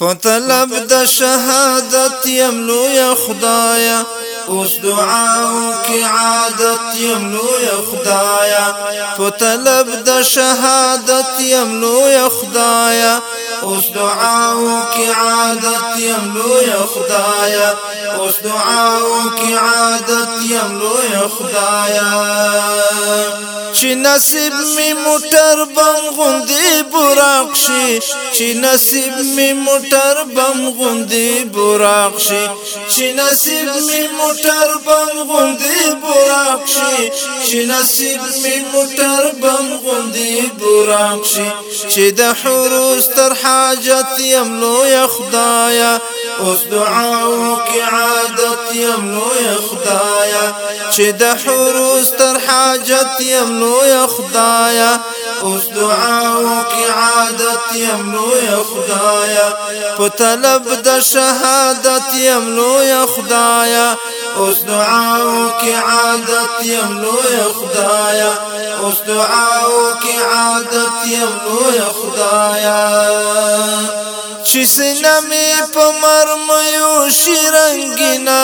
فطلب د شهادت يملو يا خدايا اوس دعا کی عادت يم لو يا خدایا په طلب د شهادت يم لو يا خدایا اوس دعا کی عادت يم لو يا خدایا اوس دعا کی عادت يم لو يا خدایا چې نصیب می موټر بم غوندی براق شي چې نصیب می موټر بم غوندی براق شي چې نصیب می موټر بم غوندی براق شي چې نصیب می موټر بم غوندی براق شي چې د حروس تر حاجت يم لو خدایا اوس دعا وکي عادت یم لوی خدایا چې د حروس تر حاجت یم لوی خدایا اوس دعا وکي عادت یم لوی خدایا په طلب د شهادت یم لوی خدایا اوس دعا وکي عادت یم لوی خدایا اوس دعا وکي عادت یم لوی خدایا چې سینمې په مرمیو شرنګینا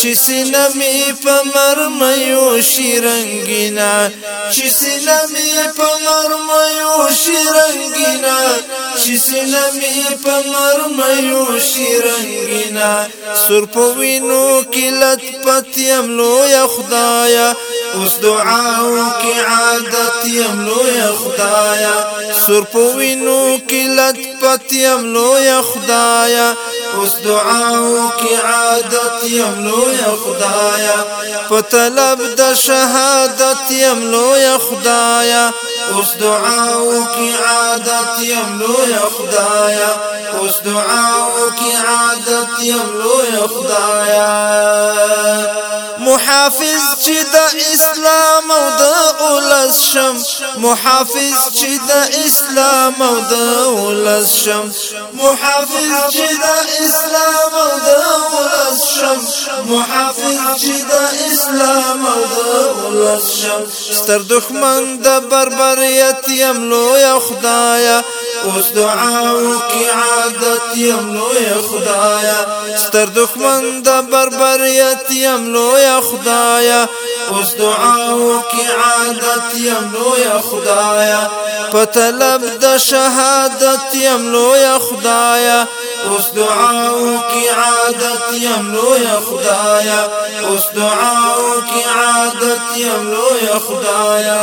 چې سینمې په مرمیو شرنګینا چې سینمې په مرمیو شرنګینا چې سینمې په مرمیو شرنګینا سر په وینو کې لټ پتیم لوی خدایا اوس دعا وکي عادت يم لو يا خدايا سر پوینو کې لټ پت يم لو يا خدايا اوس دعا وکي عادت يم لو يا خدايا په طلب د شهادت يم لو يا خدايا اوس دعا وکي عادت يم لو يا خدايا اوس دعا وکي عادت يم لو يا خدايا محافظ چې د اسلام او د اولس شم محافظ چې د اسلام او د اولس شم محافظ چې د اسلام او د اولس شم محافظ چې د اسلام او د اولس شم ستر دښمن د بربریت يم لو یا خدایا اوس دعا وکي عادت یم لوی خدایا ستر دښمن د بربریت یم لوی خدایا اوس دعا وکي عادت یم لوی خدایا په طلب د شهادت یم لوی خدایا اوس دعا وکي عادت یم لوی خدایا اوس دعا وکي عادت یم لوی خدایا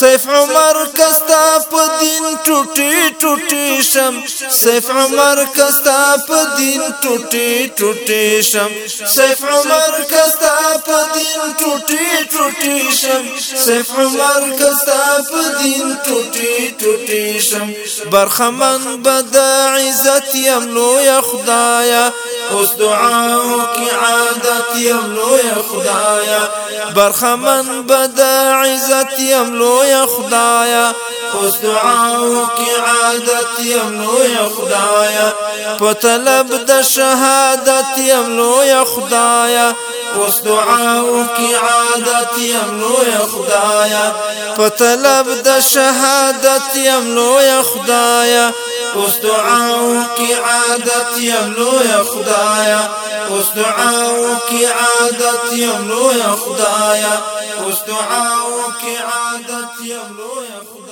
سیف عمر کستا په دین ټوټي ټوټي شم سیف عمر کستا په دین ټوټي ټوټي شم سیف عمر کستا په دین ټوټي ټوټي شم سیف عمر کستا په دین ټوټي ټوټي شم برخمن بد عزت يم لو يا خدایا اوس دعا کی عادت يم لو يا خدایا برخمن بد عزت يم لو يا خدایا اوس دعاو عادت يم يا خدايا وطلب طلب د شهادت يم يا خدايا اوس دعاو کې عادت يم يا خدايا په طلب د شهادت يم يا خدايا اوس دعاو کې عادت يم يا خدايا اوس دعاو کې عادت يم يا خدايا اوس دعاو کې عادت يم يا خدايا